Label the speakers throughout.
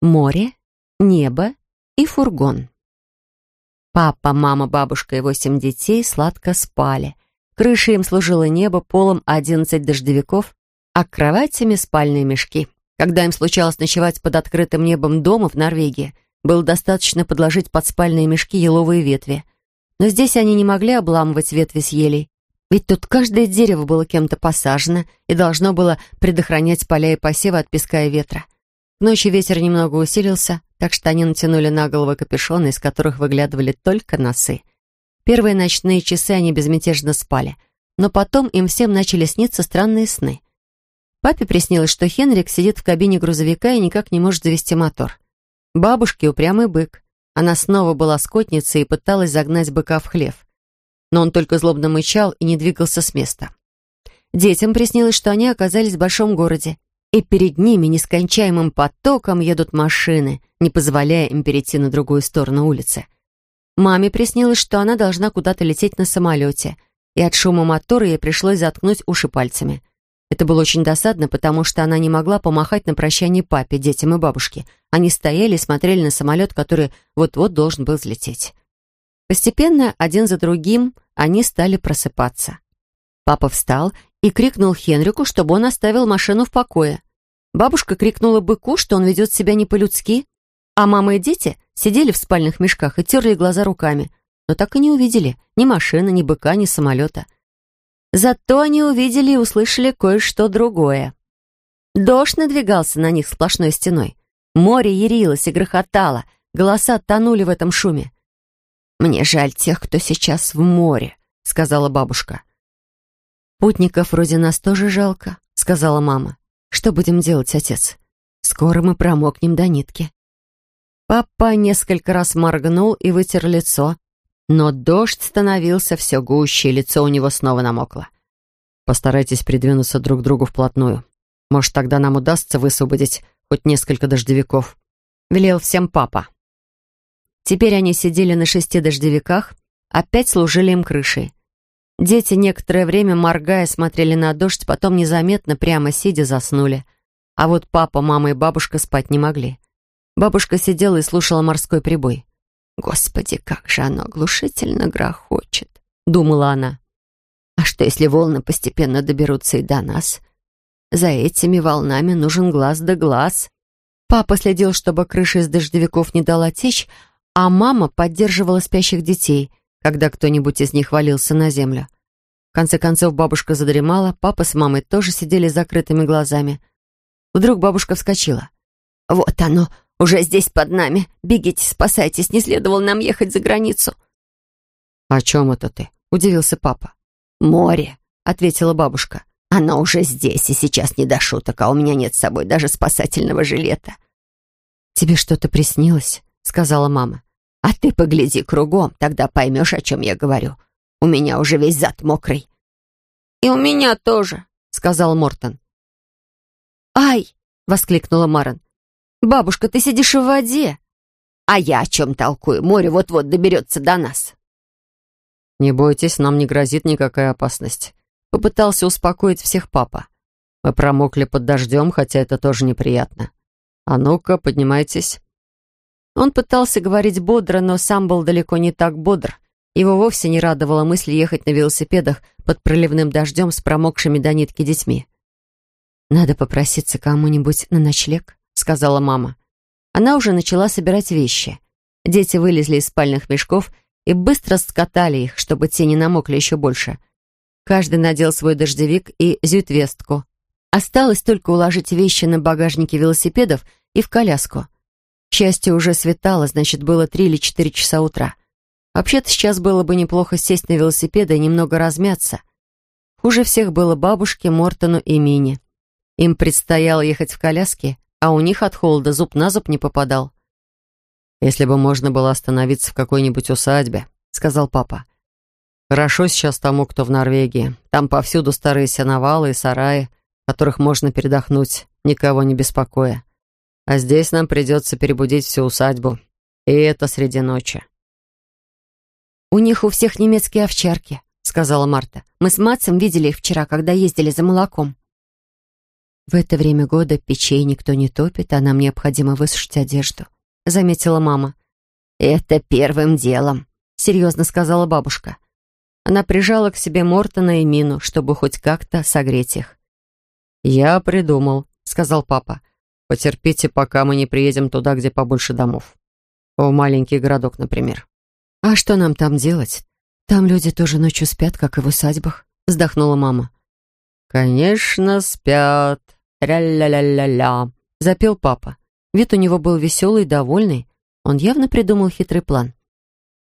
Speaker 1: море, небо и фургон. Папа, мама, бабушка и восемь детей сладко спали. Крышей им служило небо, полом одиннадцать дождевиков, а кроватями спальные мешки. Когда им случалось ночевать под открытым небом дома в Норвегии, было достаточно подложить под спальные мешки еловые ветви. Но здесь они не могли обламывать ветви с елей, ведь тут каждое дерево было кем-то посажено и должно было предохранять поля и посевы от песка и ветра. Ночи ветер немного усилился, так что они натянули на головы капюшоны, из которых выглядывали только носы. Первые ночные часы они безмятежно спали, но потом им всем начали сниться странные сны. Папе приснилось, что Хенрик сидит в кабине грузовика и никак не может завести мотор. Бабушке упрямый бык. Она снова была скотницей и пыталась загнать быка в хлев но он только злобно мычал и не двигался с места. Детям приснилось, что они оказались в большом городе, и перед ними нескончаемым потоком едут машины, не позволяя им перейти на другую сторону улицы. Маме приснилось, что она должна куда-то лететь на самолете, и от шума мотора ей пришлось заткнуть уши пальцами. Это было очень досадно, потому что она не могла помахать на прощание папе, детям и бабушке. Они стояли и смотрели на самолет, который вот-вот должен был взлететь. Постепенно, один за другим, они стали просыпаться. Папа встал и крикнул Хенрику, чтобы он оставил машину в покое. Бабушка крикнула быку, что он ведет себя не по-людски, а мама и дети сидели в спальных мешках и терли глаза руками, но так и не увидели ни машины, ни быка, ни самолета. Зато они увидели и услышали кое-что другое. Дождь надвигался на них сплошной стеной. Море ярилось и грохотало, голоса тонули в этом шуме. «Мне жаль тех, кто сейчас в море», — сказала бабушка. «Путников вроде нас тоже жалко», — сказала мама. «Что будем делать, отец? Скоро мы промокнем до нитки». Папа несколько раз моргнул и вытер лицо, но дождь становился все гуще, и лицо у него снова намокло. «Постарайтесь придвинуться друг к другу вплотную. Может, тогда нам удастся высвободить хоть несколько дождевиков», — велел всем папа. Теперь они сидели на шести дождевиках, опять служили им крышей. Дети некоторое время, моргая, смотрели на дождь, потом незаметно, прямо сидя, заснули. А вот папа, мама и бабушка спать не могли. Бабушка сидела и слушала морской прибой. «Господи, как же оно оглушительно грохочет!» — думала она. «А что, если волны постепенно доберутся и до нас? За этими волнами нужен глаз да глаз». Папа следил, чтобы крыша из дождевиков не дала течь, а мама поддерживала спящих детей, когда кто-нибудь из них валился на землю. В конце концов бабушка задремала, папа с мамой тоже сидели с закрытыми глазами. Вдруг бабушка вскочила. «Вот оно, уже здесь под нами. Бегите, спасайтесь, не следовало нам ехать за границу». «О чем это ты?» — удивился папа. «Море», — ответила бабушка. «Оно уже здесь, и сейчас не до шуток, а у меня нет с собой даже спасательного жилета». «Тебе что-то приснилось?» — сказала мама. А ты погляди кругом, тогда поймешь, о чем я говорю. У меня уже весь зад мокрый». «И у меня тоже», — сказал Мортон. «Ай!» — воскликнула Марен. «Бабушка, ты сидишь в воде!» «А я о чем толкую? Море вот-вот доберется до нас!»
Speaker 2: «Не бойтесь, нам не грозит никакая опасность», — попытался успокоить всех папа. «Мы промокли под дождем, хотя это тоже неприятно. А ну-ка, поднимайтесь». Он пытался говорить бодро, но сам был далеко не так бодр. Его вовсе не радовала мысль ехать на велосипедах под проливным дождем с промокшими до нитки детьми. «Надо попроситься кому-нибудь на ночлег», — сказала мама. Она уже начала собирать вещи. Дети вылезли из спальных мешков и быстро скатали их, чтобы те не намокли еще больше. Каждый надел свой дождевик и зютвестку. Осталось только уложить вещи на багажнике велосипедов и в коляску — к счастью, уже светало, значит, было три или четыре часа утра. Вообще-то сейчас было бы неплохо сесть на велосипед и немного размяться. Хуже всех было бабушке, Мортону и Мине. Им предстояло ехать в коляске, а у них от холода зуб на зуб не попадал. «Если бы можно было остановиться в какой-нибудь усадьбе», — сказал папа. «Хорошо сейчас тому, кто в Норвегии. Там повсюду старые сеновалы и сараи, в которых можно передохнуть, никого не беспокоя. А здесь нам придется перебудить всю усадьбу. И это среди ночи.
Speaker 1: «У них у всех немецкие овчарки», — сказала Марта. «Мы с Матцем видели их вчера, когда ездили за молоком». В это время года печей никто не топит, а нам необходимо высушить одежду», — заметила мама. «Это первым делом», — серьезно сказала бабушка. Она прижала к себе Мортона и Мину, чтобы хоть как-то согреть их.
Speaker 2: «Я придумал», — сказал папа. «Потерпите, пока мы не приедем туда, где побольше домов. В маленький городок, например».
Speaker 1: «А что нам там делать? Там люди тоже ночью спят, как и в усадьбах», — вздохнула мама.
Speaker 2: «Конечно, спят. Ля-ля-ля-ля-ля», — запел папа.
Speaker 1: Вид у него был веселый довольный. Он явно придумал хитрый план.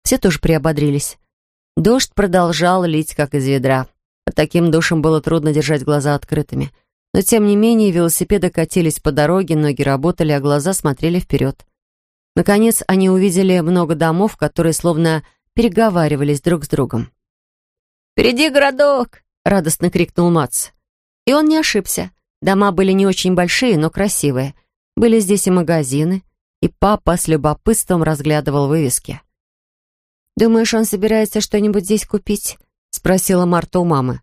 Speaker 1: Все тоже приободрились. Дождь продолжал лить, как из ведра. Таким душем было трудно держать глаза открытыми. Но, тем не менее, велосипеды катились по дороге, ноги работали, а глаза смотрели вперед. Наконец, они увидели много домов, которые словно переговаривались друг с другом.
Speaker 3: «Впереди городок!» — радостно крикнул Мац.
Speaker 1: И он не ошибся. Дома были не очень большие, но красивые. Были здесь и магазины, и папа с любопытством разглядывал вывески. «Думаешь, он собирается что-нибудь здесь купить?» — спросила Марта у мамы.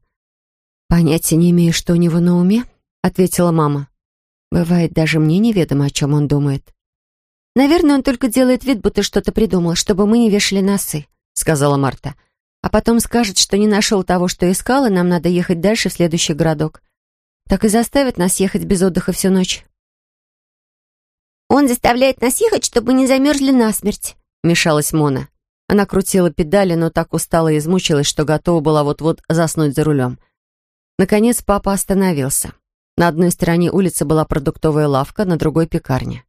Speaker 1: «Понятия не имею, что у него на уме», — ответила мама. «Бывает, даже мне неведомо, о чем он думает». «Наверное, он только делает вид, будто что-то придумал, чтобы мы не вешали носы», — сказала Марта. «А потом скажет, что не нашел того, что искал, и нам надо ехать дальше в следующий городок. Так и заставит нас ехать без отдыха всю ночь».
Speaker 3: «Он заставляет нас ехать, чтобы не замерзли насмерть», —
Speaker 1: вмешалась Мона. Она крутила педали, но так устала и измучилась, что готова была вот-вот заснуть за рулем. Наконец папа остановился. На одной стороне улицы была продуктовая лавка, на другой — пекарня.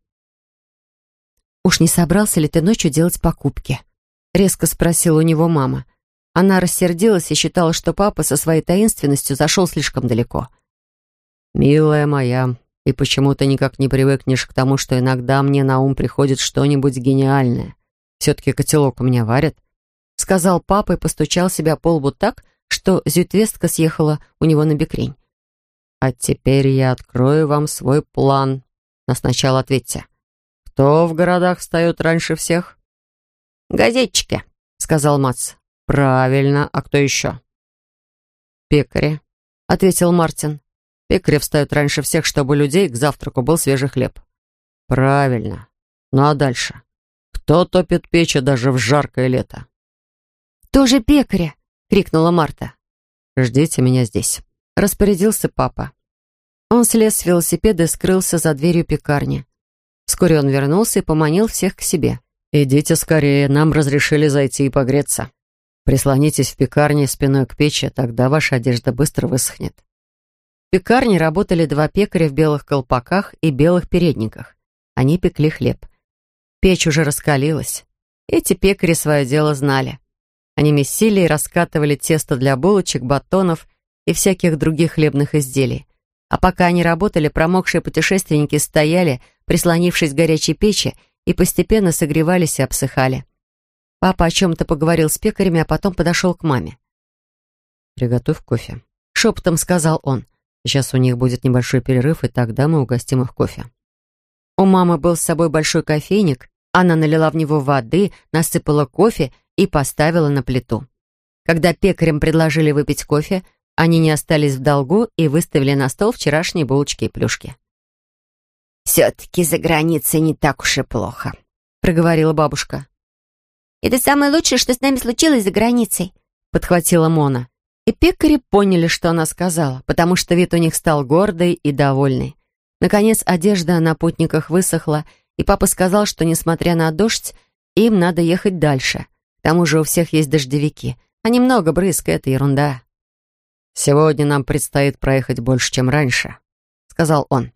Speaker 1: «Уж не собрался ли ты ночью делать покупки?» — резко спросила у него мама. Она рассердилась и считала, что папа со своей таинственностью зашел слишком далеко.
Speaker 2: «Милая моя, и почему ты никак не привыкнешь к тому, что иногда мне на ум приходит что-нибудь гениальное? Все-таки котелок у меня варят», — сказал папа и постучал себя по лбу так, что зютвестка съехала у него на бекрень. А теперь я открою вам свой план. Но сначала ответьте. Кто в городах встает раньше всех?
Speaker 3: Газетчики, сказал Мац.
Speaker 2: Правильно. А кто еще? Пекари, ответил Мартин. Пекари встают раньше всех, чтобы людей к завтраку был свежий хлеб. Правильно. Ну а дальше? Кто топит печи даже в жаркое лето?
Speaker 1: «Тоже пекаря!» — крикнула Марта.
Speaker 2: «Ждите меня здесь» распорядился папа. Он слез с велосипеда и скрылся за дверью пекарни. Вскоре он вернулся и поманил всех к себе. «Идите скорее, нам разрешили зайти и погреться. Прислонитесь в пекарне спиной к печи, тогда ваша одежда быстро высохнет». В пекарне работали два пекаря в белых колпаках и белых передниках. Они пекли хлеб. Печь уже раскалилась. Эти пекари свое дело знали. Они месили и раскатывали тесто для булочек, батонов и всяких других хлебных изделий. А пока они работали, промокшие путешественники стояли, прислонившись к горячей печи, и постепенно согревались и обсыхали. Папа о чем-то поговорил с пекарями, а потом подошел к маме. «Приготовь кофе», — шепотом сказал он. «Сейчас у них будет небольшой перерыв, и тогда мы угостим их кофе». У мамы был с собой большой кофейник, она налила в него воды, насыпала кофе и поставила на плиту. Когда пекарям предложили выпить кофе, они не остались в долгу и выставили на стол вчерашние булочки и плюшки.
Speaker 3: «Все-таки за границей не так уж и плохо», —
Speaker 1: проговорила бабушка.
Speaker 3: «Это самое лучшее, что с нами случилось за границей», —
Speaker 1: подхватила Мона. И пекари поняли, что она сказала, потому что вид у них стал гордый и довольный. Наконец, одежда на путниках высохла, и папа сказал, что, несмотря на дождь, им надо ехать дальше. К тому же у всех есть дождевики, а немного брызг — это ерунда.
Speaker 2: «Сегодня нам предстоит проехать больше, чем раньше», — сказал он.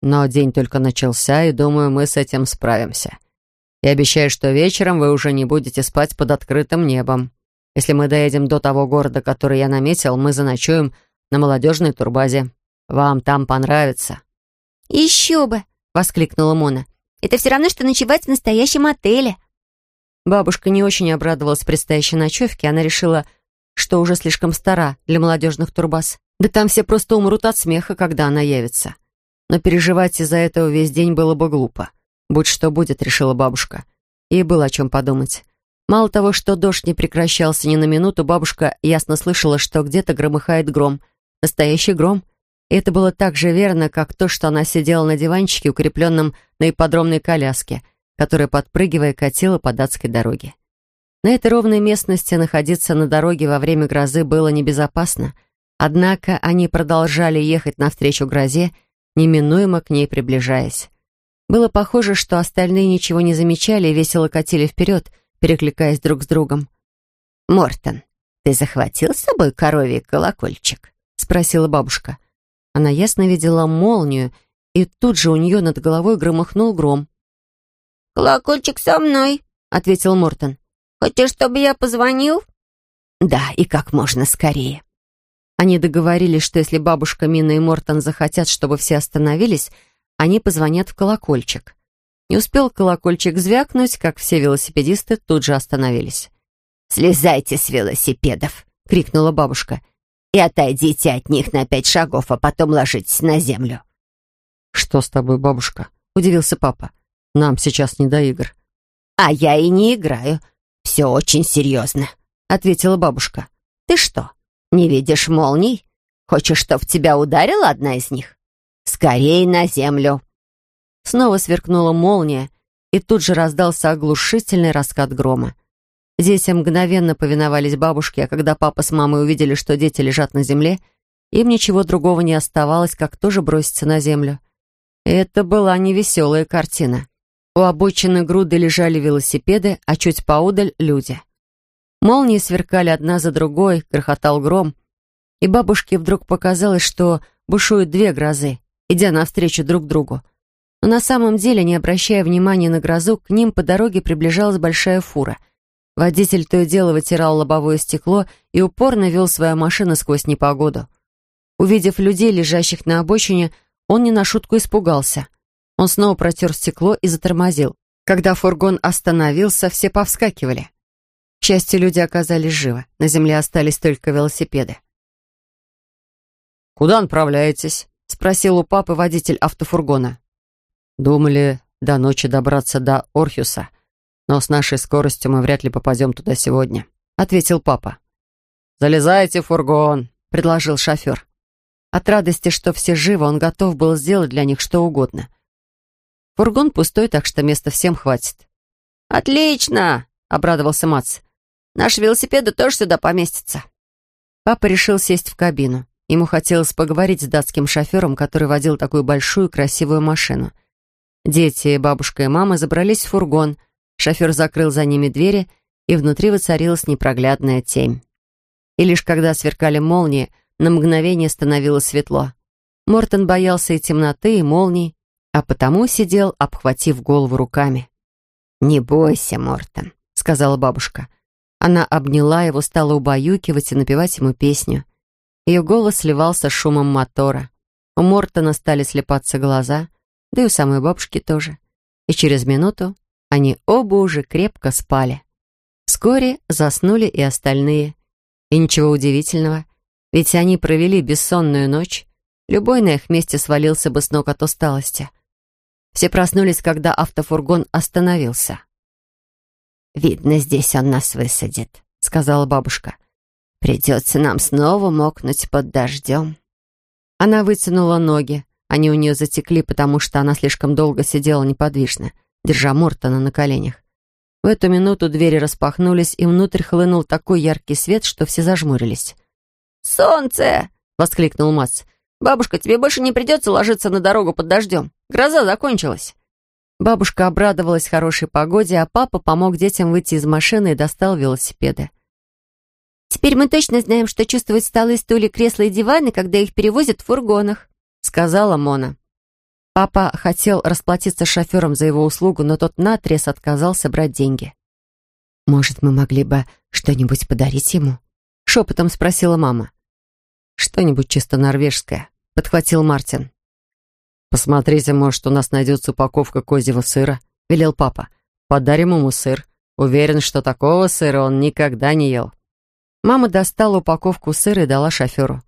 Speaker 2: «Но день только начался, и думаю, мы с этим справимся. Я обещаю, что вечером вы уже не будете спать под открытым небом. Если мы доедем до того города, который я наметил, мы заночуем на молодежной турбазе. Вам там понравится».
Speaker 3: «Еще бы!» — воскликнула Мона. «Это все равно, что ночевать в настоящем отеле».
Speaker 1: Бабушка не очень обрадовалась предстоящей ночевке. Она решила что уже слишком стара для молодежных турбаз. Да там все просто умрут от смеха, когда она явится. Но переживать из-за этого весь день было бы глупо. Будь что будет, решила бабушка. Ей было о чем подумать. Мало того, что дождь не прекращался ни на минуту, бабушка ясно слышала, что где-то громыхает гром. Настоящий гром. И это было так же верно, как то, что она сидела на диванчике, укрепленном на ипподромной коляске, которая, подпрыгивая, катила по датской дороге. На этой ровной местности находиться на дороге во время грозы было небезопасно, однако они продолжали ехать навстречу грозе, неминуемо к ней приближаясь. Было похоже, что остальные ничего не замечали и весело катили вперед, перекликаясь друг с другом.
Speaker 3: «Мортон, ты захватил с собой коровий колокольчик?» — спросила бабушка.
Speaker 1: Она ясно видела молнию, и тут же у нее над головой громыхнул гром.
Speaker 3: «Колокольчик со мной», — ответил Мортон. «Хочешь, чтобы я позвонил?»
Speaker 1: «Да, и как можно скорее». Они договорились, что если бабушка Мина и Мортон захотят, чтобы все остановились, они позвонят в колокольчик. Не успел колокольчик звякнуть, как все велосипедисты тут же остановились.
Speaker 3: «Слезайте с велосипедов!» — крикнула бабушка. «И отойдите от них на пять шагов, а потом ложитесь на землю».
Speaker 2: «Что с тобой, бабушка?» — удивился папа. «Нам сейчас не до игр».
Speaker 3: «А я и не играю. Все очень серьезно», — ответила бабушка. «Ты что, не видишь молний? Хочешь, чтоб тебя ударила одна из них? Скорей на землю!»
Speaker 1: Снова сверкнула молния, и тут же раздался оглушительный раскат грома. Дети мгновенно повиновались бабушке, а когда папа с мамой увидели, что дети лежат на земле, им ничего другого не оставалось, как тоже броситься на землю. Это была невеселая картина. У обочины груды лежали велосипеды, а чуть поодаль — люди. Молнии сверкали одна за другой, грохотал гром, и бабушке вдруг показалось, что бушуют две грозы, идя навстречу друг другу. Но на самом деле, не обращая внимания на грозу, к ним по дороге приближалась большая фура — Водитель то и дело вытирал лобовое стекло и упорно вел свою машину сквозь непогоду. Увидев людей, лежащих на обочине, он не на шутку испугался. Он снова протер стекло и затормозил. Когда фургон остановился, все повскакивали. К счастью, люди оказались живы. На земле остались только велосипеды.
Speaker 2: «Куда направляетесь?» — спросил у папы водитель автофургона. «Думали до ночи добраться до Орхюса, но с нашей скоростью мы вряд ли попадем туда сегодня», — ответил папа. «Залезайте в фургон», — предложил шофер.
Speaker 1: От радости, что все живы, он готов был сделать для них что угодно. Фургон пустой, так что места всем хватит.
Speaker 3: «Отлично!» — обрадовался Мац. «Наши велосипеды тоже сюда поместятся».
Speaker 1: Папа решил сесть в кабину. Ему хотелось поговорить с датским шофером, который водил такую большую красивую машину. Дети, бабушка и мама забрались в фургон, Шофер закрыл за ними двери, и внутри воцарилась непроглядная тень. И лишь когда сверкали молнии, на мгновение становилось светло. Мортон боялся и темноты, и молний, а потому сидел, обхватив голову руками.
Speaker 3: «Не бойся, Мортон», — сказала бабушка.
Speaker 1: Она обняла его, стала убаюкивать и напевать ему песню. Ее голос сливался с шумом мотора. У Мортона стали слепаться глаза, да и у самой бабушки тоже. И через минуту они оба уже крепко спали. Вскоре заснули и остальные. И ничего удивительного, ведь они провели бессонную ночь. Любой на их месте свалился бы с ног от усталости. Все проснулись, когда автофургон остановился.
Speaker 3: «Видно, здесь он нас высадит», — сказала бабушка. «Придется нам снова мокнуть под дождем».
Speaker 1: Она вытянула ноги. Они у нее затекли, потому что она слишком долго сидела неподвижно держа Мортона на коленях. В эту минуту двери распахнулись, и внутрь хлынул такой яркий свет, что все зажмурились.
Speaker 3: «Солнце!» — воскликнул Мац. «Бабушка, тебе больше не придется ложиться на дорогу под дождем. Гроза закончилась».
Speaker 1: Бабушка обрадовалась хорошей погоде, а папа помог детям выйти из машины и достал велосипеды.
Speaker 3: «Теперь мы точно знаем, что чувствуют столы, стулья, кресла и диваны, когда их перевозят в фургонах», —
Speaker 1: сказала Мона. Папа хотел расплатиться шофером за его услугу, но тот наотрез отказался брать деньги.
Speaker 3: «Может, мы могли бы что-нибудь подарить ему?»
Speaker 1: — шепотом спросила мама. «Что-нибудь чисто норвежское», — подхватил Мартин.
Speaker 2: «Посмотрите, может, у нас найдется упаковка козьего сыра», — велел папа. «Подарим ему сыр. Уверен, что такого сыра он никогда не ел».
Speaker 1: Мама достала упаковку сыра и дала шоферу.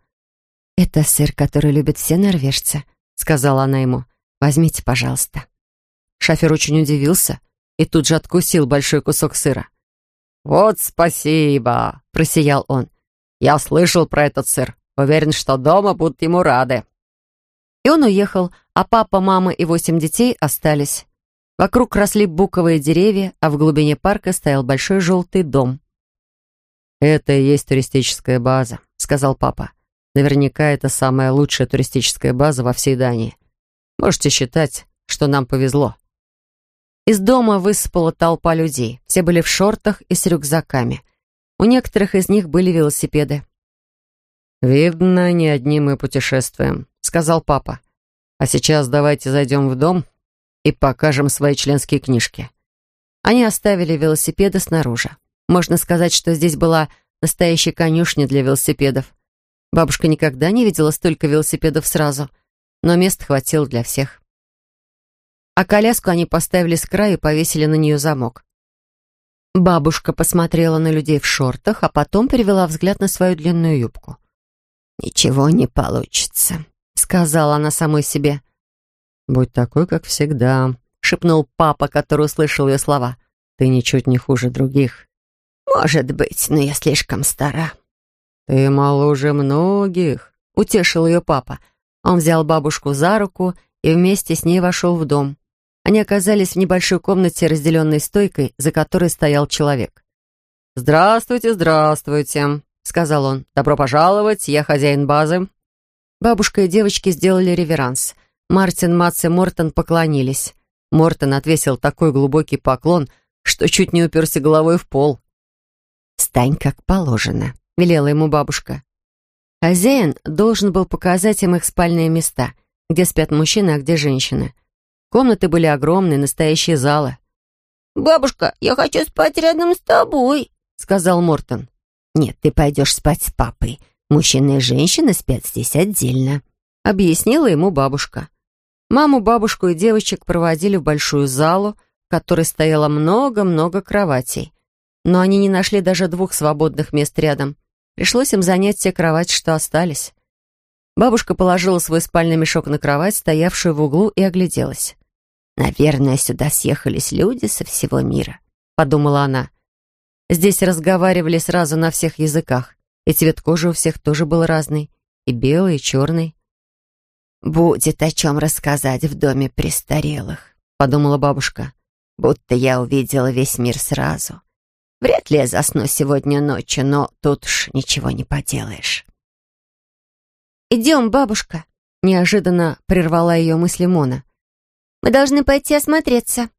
Speaker 3: «Это сыр, который любят все норвежцы», — сказала она ему. Возьмите, пожалуйста».
Speaker 1: Шофер очень удивился и тут же откусил большой кусок сыра.
Speaker 2: «Вот спасибо!» — просиял он. «Я слышал про этот сыр. Уверен, что дома будут ему рады».
Speaker 1: И он уехал, а папа, мама и восемь детей остались. Вокруг росли буковые деревья, а в глубине парка стоял большой желтый дом.
Speaker 2: «Это и есть туристическая база», — сказал папа. «Наверняка это самая лучшая туристическая база во всей Дании. Можете считать, что нам повезло».
Speaker 1: Из дома высыпала толпа людей. Все были в шортах и с рюкзаками. У некоторых из них были велосипеды.
Speaker 2: «Видно, не одни мы путешествуем», — сказал папа. «А сейчас давайте зайдем в дом и покажем свои членские книжки».
Speaker 1: Они оставили велосипеды снаружи. Можно сказать, что здесь была настоящая конюшня для велосипедов. Бабушка никогда не видела столько велосипедов сразу, но мест хватило для всех а коляску они поставили с края и повесили на нее замок. Бабушка посмотрела на людей в шортах, а потом перевела взгляд на свою длинную юбку.
Speaker 3: «Ничего не получится», — сказала она самой себе.
Speaker 2: «Будь такой, как всегда», —
Speaker 1: шепнул папа, который услышал ее слова.
Speaker 2: «Ты ничуть не хуже других».
Speaker 3: «Может быть, но я слишком стара».
Speaker 2: «Ты моложе многих», —
Speaker 1: утешил ее папа. Он взял бабушку за руку и вместе с ней вошел в дом. Они оказались в небольшой комнате, разделенной стойкой, за которой стоял человек.
Speaker 2: «Здравствуйте, здравствуйте», — сказал он. «Добро пожаловать, я хозяин базы».
Speaker 1: Бабушка и девочки сделали реверанс. Мартин, Мац и Мортон поклонились. Мортон отвесил такой глубокий поклон, что чуть не уперся головой в пол.
Speaker 3: «Стань как положено», —
Speaker 1: велела ему бабушка. Хозяин должен был показать им их спальные места, где спят мужчины, а где женщины. Комнаты были огромные, настоящие залы.
Speaker 3: «Бабушка, я хочу спать рядом с тобой», —
Speaker 1: сказал Мортон.
Speaker 3: «Нет, ты пойдешь спать с папой. Мужчины и женщины спят здесь отдельно», —
Speaker 1: объяснила ему бабушка. Маму, бабушку и девочек проводили в большую залу, в которой стояло много-много кроватей. Но они не нашли даже двух свободных мест рядом. Пришлось им занять те кровати, что остались. Бабушка положила свой спальный мешок на кровать, стоявшую в углу, и огляделась.
Speaker 3: «Наверное, сюда съехались люди со всего мира», — подумала она.
Speaker 1: Здесь разговаривали сразу на всех языках, и цвет кожи у всех тоже был разный, и белый, и черный.
Speaker 3: «Будет о чем рассказать в доме престарелых», — подумала бабушка. «Будто я увидела весь мир сразу. Вряд ли я засну сегодня ночью, но тут уж ничего не поделаешь».
Speaker 1: «Идем, бабушка», — неожиданно прервала ее мысли Мона. «Мы должны пойти осмотреться».